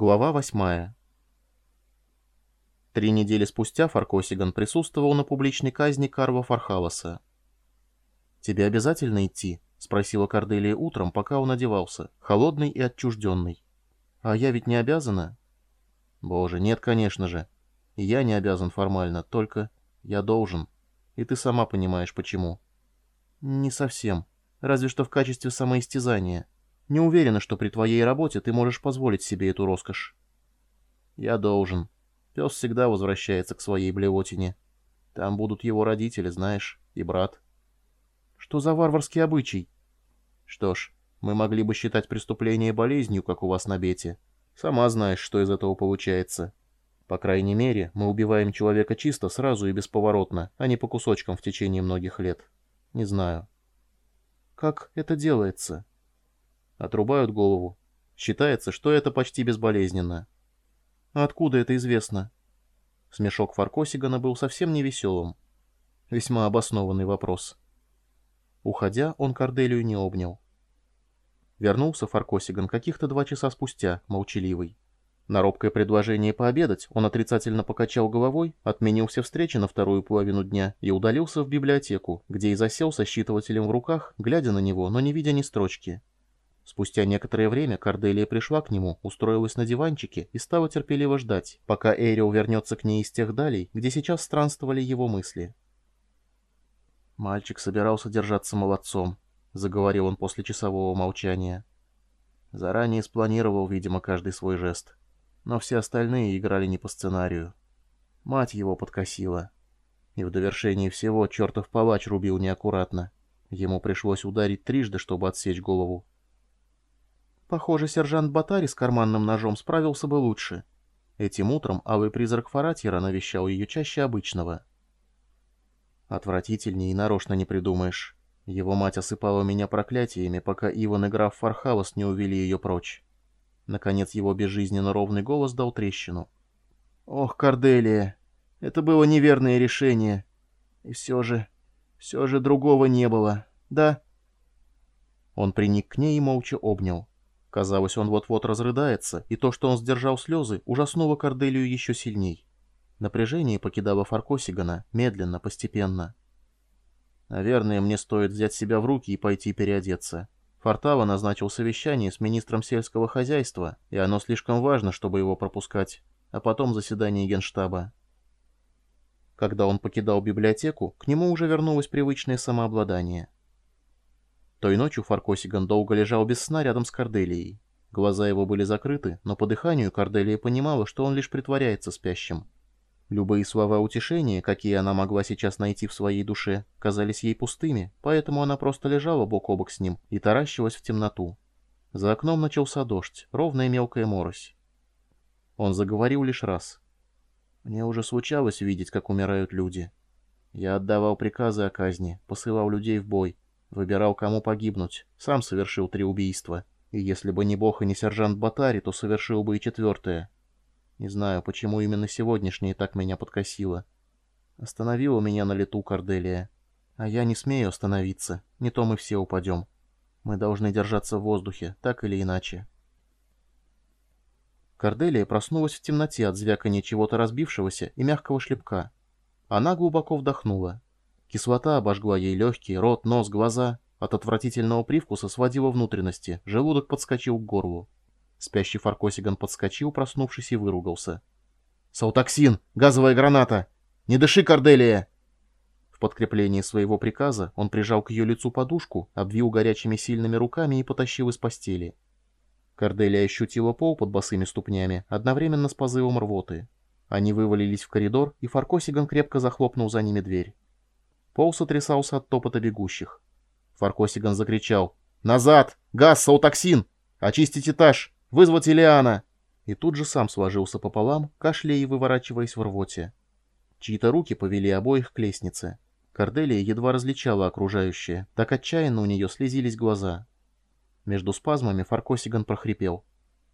Глава восьмая. Три недели спустя Фаркосиган присутствовал на публичной казни Карва Фархалоса. «Тебе обязательно идти?» — спросила Корделия утром, пока он одевался, холодный и отчужденный. «А я ведь не обязана?» «Боже, нет, конечно же. Я не обязан формально, только я должен. И ты сама понимаешь, почему». «Не совсем. Разве что в качестве самоистязания». Не уверена, что при твоей работе ты можешь позволить себе эту роскошь. Я должен. Пес всегда возвращается к своей блевотине. Там будут его родители, знаешь, и брат. Что за варварский обычай? Что ж, мы могли бы считать преступление болезнью, как у вас на бете. Сама знаешь, что из этого получается. По крайней мере, мы убиваем человека чисто, сразу и бесповоротно, а не по кусочкам в течение многих лет. Не знаю. Как это делается? Отрубают голову. Считается, что это почти безболезненно. Откуда это известно? Смешок Фаркосигана был совсем невеселым. Весьма обоснованный вопрос. Уходя, он Корделию не обнял. Вернулся Фаркосиган каких-то два часа спустя, молчаливый. На робкое предложение пообедать он отрицательно покачал головой, отменил все встречи на вторую половину дня и удалился в библиотеку, где и засел со считывателем в руках, глядя на него, но не видя ни строчки. Спустя некоторое время Корделия пришла к нему, устроилась на диванчике и стала терпеливо ждать, пока Эрио вернется к ней из тех далей, где сейчас странствовали его мысли. «Мальчик собирался держаться молодцом», — заговорил он после часового молчания. Заранее спланировал, видимо, каждый свой жест. Но все остальные играли не по сценарию. Мать его подкосила. И в довершении всего чертов палач рубил неаккуратно. Ему пришлось ударить трижды, чтобы отсечь голову. Похоже, сержант Батари с карманным ножом справился бы лучше. Этим утром алый призрак Фаратьера навещал ее чаще обычного. Отвратительнее и нарочно не придумаешь. Его мать осыпала меня проклятиями, пока Иван и граф Фархалос не увели ее прочь. Наконец его безжизненно ровный голос дал трещину. «Ох, Корделия, это было неверное решение. И все же, все же другого не было, да?» Он приник к ней и молча обнял. Казалось, он вот-вот разрыдается, и то, что он сдержал слезы, ужаснуло Корделию еще сильней. Напряжение покидало Фаркосигана, медленно, постепенно. «Наверное, мне стоит взять себя в руки и пойти переодеться. Фортава назначил совещание с министром сельского хозяйства, и оно слишком важно, чтобы его пропускать, а потом заседание генштаба». Когда он покидал библиотеку, к нему уже вернулось привычное самообладание — той ночью Фаркосиган долго лежал без сна рядом с Корделией. Глаза его были закрыты, но по дыханию Корделия понимала, что он лишь притворяется спящим. Любые слова утешения, какие она могла сейчас найти в своей душе, казались ей пустыми, поэтому она просто лежала бок о бок с ним и таращилась в темноту. За окном начался дождь, ровная мелкая морось. Он заговорил лишь раз. «Мне уже случалось видеть, как умирают люди. Я отдавал приказы о казни, посылал людей в бой, Выбирал, кому погибнуть. Сам совершил три убийства. И если бы не бог и не сержант Батари, то совершил бы и четвертое. Не знаю, почему именно сегодняшнее так меня подкосило. Остановила меня на лету Корделия. А я не смею остановиться. Не то мы все упадем. Мы должны держаться в воздухе, так или иначе. Корделия проснулась в темноте от звякания чего-то разбившегося и мягкого шлепка. Она глубоко вдохнула. Кислота обожгла ей легкие, рот, нос, глаза. От отвратительного привкуса сводила внутренности, желудок подскочил к горлу. Спящий Форкосиган подскочил, проснувшись, и выругался. «Солтоксин! Газовая граната! Не дыши, Корделия!» В подкреплении своего приказа он прижал к ее лицу подушку, обвил горячими сильными руками и потащил из постели. Корделия ощутила пол под босыми ступнями, одновременно с позывом рвоты. Они вывалились в коридор, и Форкосиган крепко захлопнул за ними дверь. Пол сотрясался от топота бегущих. Форкосиган закричал. «Назад! Газ, солтоксин! Очистить этаж! Вызвать Иллиана!» И тут же сам сложился пополам, кашляя и выворачиваясь в рвоте. Чьи-то руки повели обоих к лестнице. Корделия едва различала окружающее, так отчаянно у нее слезились глаза. Между спазмами Фаркосиган прохрипел.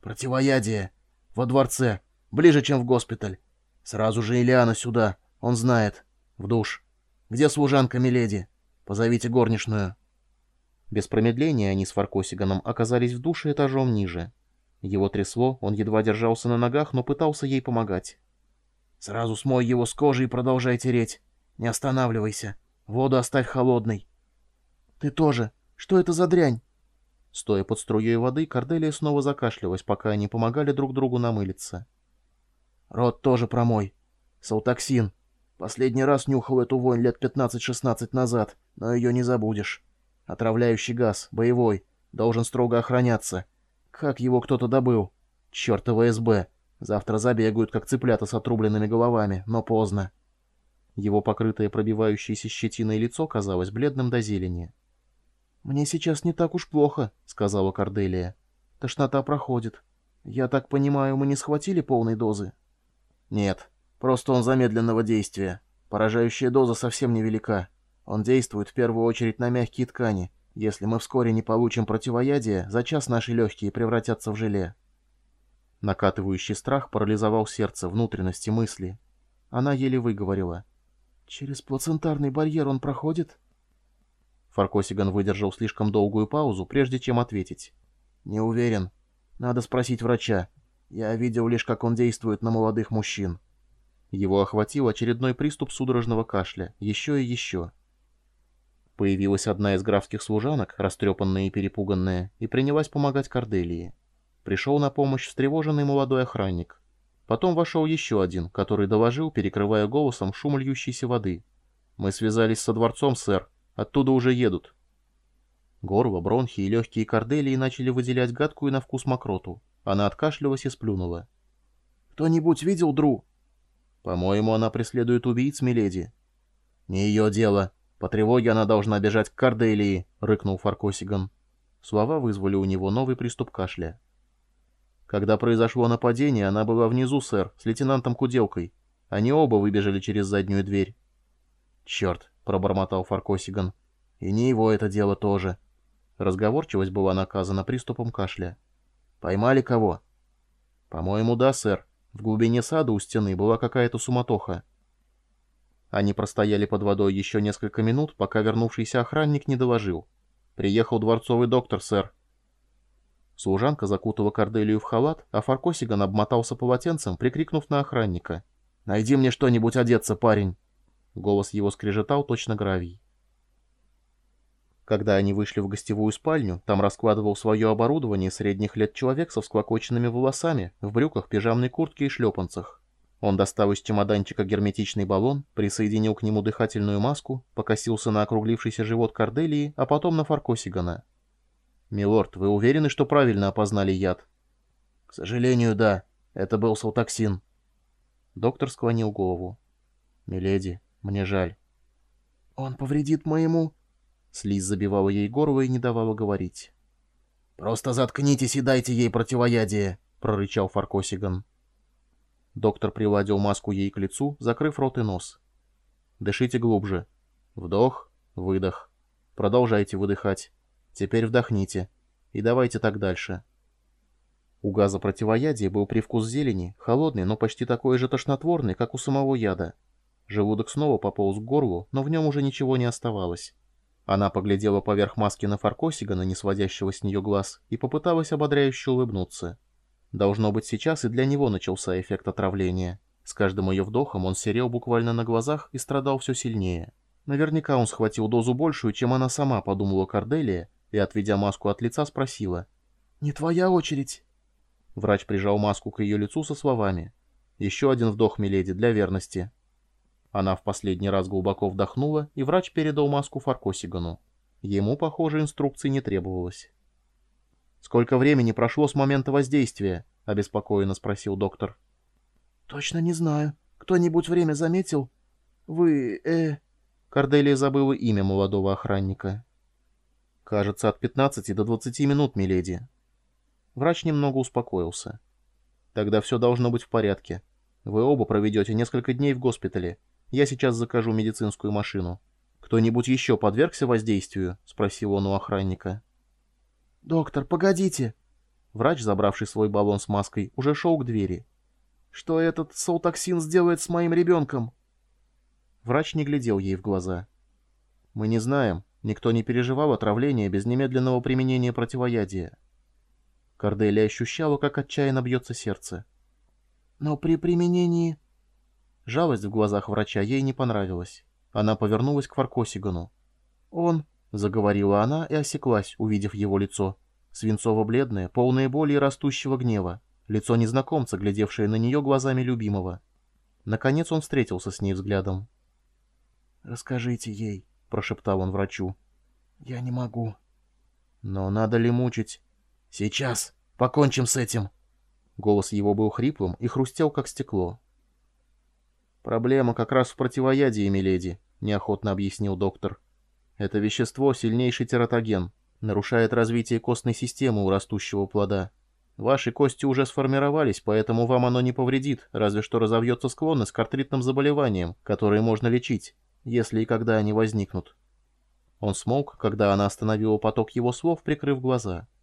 «Противоядие! Во дворце! Ближе, чем в госпиталь! Сразу же Илиана сюда! Он знает! В душ!» «Где служанка, миледи? Позовите горничную». Без промедления они с Фаркосиганом оказались в душе этажом ниже. Его трясло, он едва держался на ногах, но пытался ей помогать. «Сразу смой его с кожи и продолжай тереть. Не останавливайся. Воду оставь холодной». «Ты тоже. Что это за дрянь?» Стоя под струей воды, Корделия снова закашлялась, пока они помогали друг другу намылиться. «Рот тоже промой. Салтаксин. Последний раз нюхал эту вонь лет 15-16 назад, но ее не забудешь. Отравляющий газ, боевой, должен строго охраняться. Как его кто-то добыл? Чёртова СБ. Завтра забегают, как цыплята с отрубленными головами, но поздно». Его покрытое пробивающееся щетиной лицо казалось бледным до зелени. «Мне сейчас не так уж плохо», — сказала Корделия. «Тошнота проходит. Я так понимаю, мы не схватили полной дозы?» «Нет, просто он замедленного действия. Поражающая доза совсем невелика. Он действует в первую очередь на мягкие ткани. Если мы вскоре не получим противоядие, за час наши легкие превратятся в желе». Накатывающий страх парализовал сердце, внутренности, мысли. Она еле выговорила. «Через плацентарный барьер он проходит?» Фаркосиган выдержал слишком долгую паузу, прежде чем ответить. «Не уверен. Надо спросить врача. Я видел лишь, как он действует на молодых мужчин». Его охватил очередной приступ судорожного кашля. Еще и еще. Появилась одна из графских служанок, растрепанная и перепуганная, и принялась помогать Корделии. Пришел на помощь встревоженный молодой охранник. Потом вошел еще один, который доложил, перекрывая голосом шум льющейся воды. «Мы связались со дворцом, сэр. Оттуда уже едут. Горло, бронхи и легкие корделии начали выделять гадкую на вкус мокроту. Она откашлялась и сплюнула. «Кто-нибудь видел Дру?» «По-моему, она преследует убийц, миледи». «Не ее дело. По тревоге она должна бежать к Корделии», — рыкнул Фаркосиган. Слова вызвали у него новый приступ кашля. «Когда произошло нападение, она была внизу, сэр, с лейтенантом Куделкой. Они оба выбежали через заднюю дверь». «Черт, — пробормотал Фаркосиган. «И не его это дело тоже». Разговорчивость была наказана приступом кашля. «Поймали кого?» «По-моему, да, сэр. В глубине сада у стены была какая-то суматоха». Они простояли под водой еще несколько минут, пока вернувшийся охранник не доложил. «Приехал дворцовый доктор, сэр». Служанка закутала Корделию в халат, а Фаркосиган обмотался полотенцем, прикрикнув на охранника. «Найди мне что-нибудь одеться, парень!» Голос его скрежетал точно гравий. Когда они вышли в гостевую спальню, там раскладывал свое оборудование средних лет человек со всклокоченными волосами, в брюках, пижамной куртке и шлепанцах. Он достал из чемоданчика герметичный баллон, присоединил к нему дыхательную маску, покосился на округлившийся живот Корделии, а потом на Фаркосигана. «Милорд, вы уверены, что правильно опознали яд?» «К сожалению, да. Это был салтоксин». Доктор склонил голову. «Миледи, мне жаль. Он повредит моему... Слизь забивала ей горло и не давала говорить. «Просто заткнитесь и дайте ей противоядие», — прорычал Фаркосиган. Доктор приладил маску ей к лицу, закрыв рот и нос. «Дышите глубже. Вдох, выдох. Продолжайте выдыхать. Теперь вдохните. И давайте так дальше». У газа противоядия был привкус зелени, холодный, но почти такой же тошнотворный, как у самого яда. Желудок снова пополз к горлу, но в нем уже ничего не оставалось. Она поглядела поверх маски на Фаркосигана, не сводящего с нее глаз, и попыталась ободряюще улыбнуться. Должно быть, сейчас и для него начался эффект отравления. С каждым ее вдохом он серел буквально на глазах и страдал все сильнее. Наверняка он схватил дозу большую, чем она сама, подумала Корделия, и, отведя маску от лица, спросила. «Не твоя очередь?» Врач прижал маску к ее лицу со словами. «Еще один вдох, миледи, для верности». Она в последний раз глубоко вдохнула, и врач передал маску Фаркосигану. Ему, похоже, инструкции не требовалось. «Сколько времени прошло с момента воздействия?» — обеспокоенно спросил доктор. «Точно не знаю. Кто-нибудь время заметил? Вы, э...» Корделия забыла имя молодого охранника. «Кажется, от 15 до 20 минут, миледи». Врач немного успокоился. «Тогда все должно быть в порядке. Вы оба проведете несколько дней в госпитале, я сейчас закажу медицинскую машину. Кто-нибудь еще подвергся воздействию?» — спросил он у охранника. «Доктор, погодите!» Врач, забравший свой баллон с маской, уже шел к двери. «Что этот солтоксин сделает с моим ребенком?» Врач не глядел ей в глаза. «Мы не знаем. Никто не переживал отравления без немедленного применения противоядия». Корделия ощущала, как отчаянно бьется сердце. «Но при применении...» Жалость в глазах врача ей не понравилась. Она повернулась к Фаркосигану. «Он...» — заговорила она и осеклась, увидев его лицо. Свинцово-бледное, полное боли и растущего гнева. Лицо незнакомца, глядевшее на нее глазами любимого. Наконец он встретился с ней взглядом. «Расскажите ей», — прошептал он врачу. «Я не могу». «Но надо ли мучить?» «Сейчас. Покончим с этим». Голос его был хриплым и хрустел, как стекло. «Проблема как раз в противоядии, миледи», — неохотно объяснил доктор. «Это вещество — сильнейший тератоген, нарушает развитие костной системы у растущего плода. Ваши кости уже сформировались, поэтому вам оно не повредит, разве что разовьется склонность к артритным заболеваниям, которые можно лечить, если и когда они возникнут». Он смолк, когда она остановила поток его слов, прикрыв глаза. —